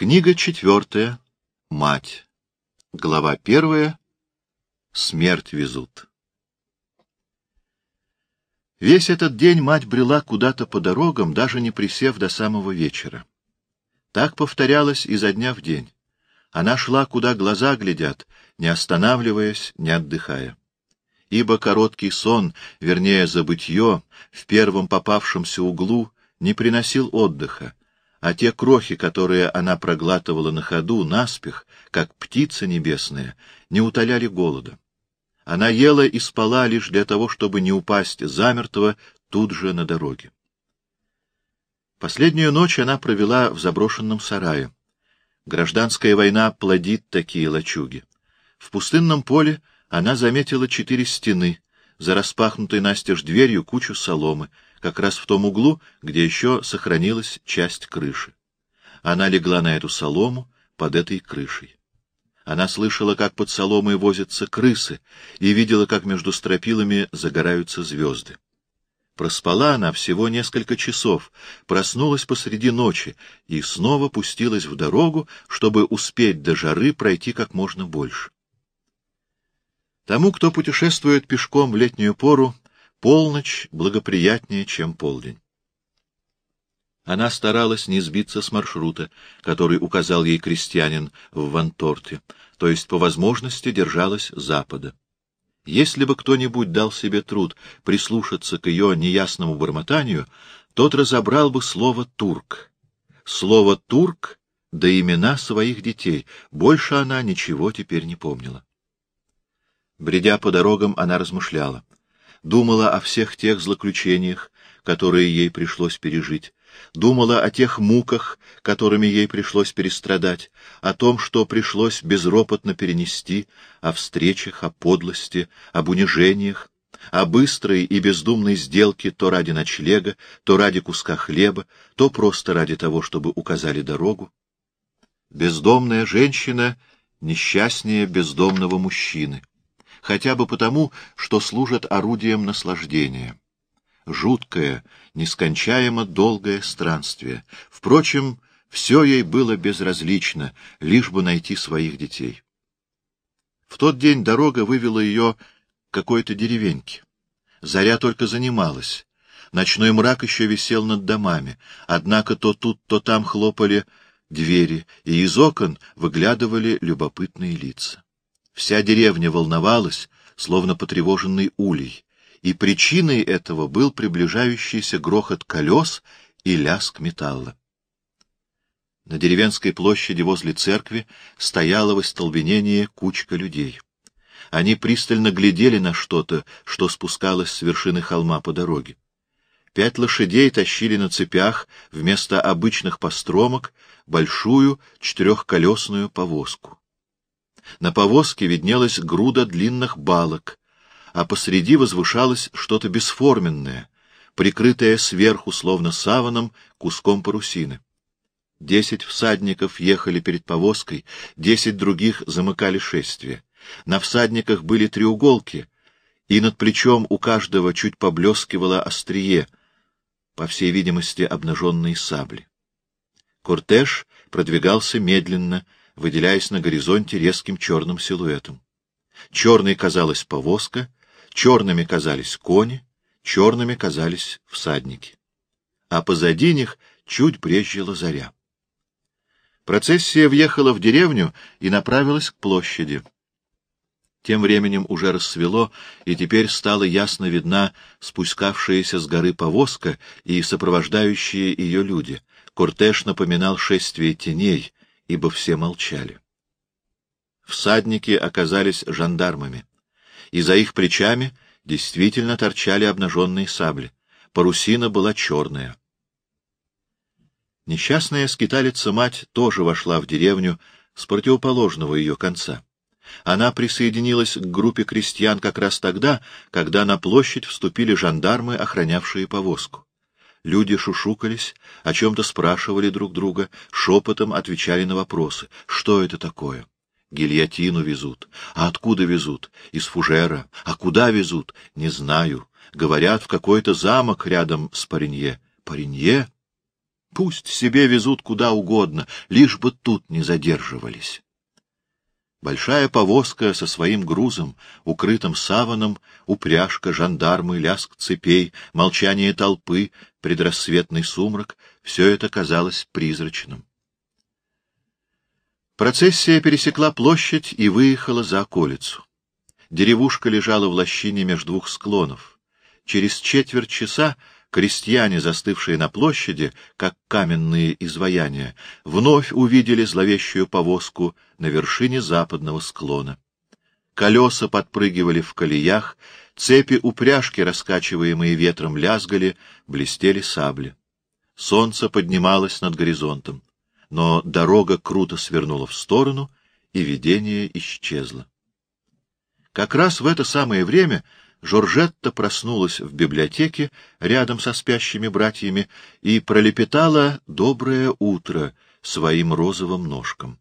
Книга четвертая. Мать. Глава первая. Смерть везут. Весь этот день мать брела куда-то по дорогам, даже не присев до самого вечера. Так повторялось изо дня в день. Она шла, куда глаза глядят, не останавливаясь, не отдыхая. Ибо короткий сон, вернее, забытье, в первом попавшемся углу не приносил отдыха, а те крохи, которые она проглатывала на ходу, наспех, как птица небесная, не утоляли голода. Она ела и спала лишь для того, чтобы не упасть замертво тут же на дороге. Последнюю ночь она провела в заброшенном сарае. Гражданская война плодит такие лачуги. В пустынном поле она заметила четыре стены, за распахнутой настежь дверью кучу соломы, как раз в том углу, где еще сохранилась часть крыши. Она легла на эту солому под этой крышей. Она слышала, как под соломой возятся крысы, и видела, как между стропилами загораются звезды. Проспала она всего несколько часов, проснулась посреди ночи и снова пустилась в дорогу, чтобы успеть до жары пройти как можно больше. Тому, кто путешествует пешком в летнюю пору, полночь благоприятнее, чем полдень. Она старалась не сбиться с маршрута, который указал ей крестьянин в Ванторте, то есть по возможности держалась запада. Если бы кто-нибудь дал себе труд прислушаться к ее неясному бормотанию, тот разобрал бы слово «турк». Слово «турк» да имена своих детей, больше она ничего теперь не помнила. Бредя по дорогам, она размышляла. Думала о всех тех злоключениях, которые ей пришлось пережить, думала о тех муках, которыми ей пришлось перестрадать, о том, что пришлось безропотно перенести, о встречах, о подлости, об унижениях, о быстрой и бездумной сделке то ради ночлега, то ради куска хлеба, то просто ради того, чтобы указали дорогу. Бездомная женщина несчастнее бездомного мужчины, хотя бы потому, что служат орудием наслаждения жуткое, нескончаемо долгое странствие. Впрочем, все ей было безразлично, лишь бы найти своих детей. В тот день дорога вывела ее к какой-то деревеньке. Заря только занималась. Ночной мрак еще висел над домами, однако то тут, то там хлопали двери, и из окон выглядывали любопытные лица. Вся деревня волновалась, словно потревоженный улей и причиной этого был приближающийся грохот колес и лязг металла. На деревенской площади возле церкви стояла в остолбенении кучка людей. Они пристально глядели на что-то, что спускалось с вершины холма по дороге. Пять лошадей тащили на цепях вместо обычных постромок большую четырехколесную повозку. На повозке виднелась груда длинных балок, а посреди возвышалось что-то бесформенное, прикрытое сверху, словно саваном, куском парусины. Десять всадников ехали перед повозкой, десять других замыкали шествие. На всадниках были треуголки, и над плечом у каждого чуть поблескивало острие, по всей видимости, обнаженные сабли. Кортеж продвигался медленно, выделяясь на горизонте резким черным силуэтом. Черной казалась повозка, Черными казались кони, черными казались всадники. А позади них чуть брезжила заря. Процессия въехала в деревню и направилась к площади. Тем временем уже рассвело, и теперь стала ясно видна спускавшаяся с горы повозка и сопровождающие ее люди. Кортеж напоминал шествие теней, ибо все молчали. Всадники оказались жандармами и за их плечами действительно торчали обнаженные сабли. Парусина была черная. Несчастная скиталица-мать тоже вошла в деревню с противоположного ее конца. Она присоединилась к группе крестьян как раз тогда, когда на площадь вступили жандармы, охранявшие повозку. Люди шушукались, о чем-то спрашивали друг друга, шепотом отвечали на вопросы. Что это такое? Гильотину везут. А откуда везут? Из Фужера. А куда везут? Не знаю. Говорят, в какой-то замок рядом с Паренье. Паренье? Пусть себе везут куда угодно, лишь бы тут не задерживались. Большая повозка со своим грузом, укрытым саваном, упряжка, жандармы, ляск цепей, молчание толпы, предрассветный сумрак — все это казалось призрачным. Процессия пересекла площадь и выехала за околицу. Деревушка лежала в лощине между двух склонов. Через четверть часа крестьяне, застывшие на площади, как каменные изваяния, вновь увидели зловещую повозку на вершине западного склона. Колеса подпрыгивали в колеях, цепи упряжки, раскачиваемые ветром, лязгали, блестели сабли. Солнце поднималось над горизонтом, но дорога круто свернула в сторону, и видение исчезло. Как раз в это самое время Жоржетта проснулась в библиотеке рядом со спящими братьями и пролепетала «доброе утро» своим розовым ножкам.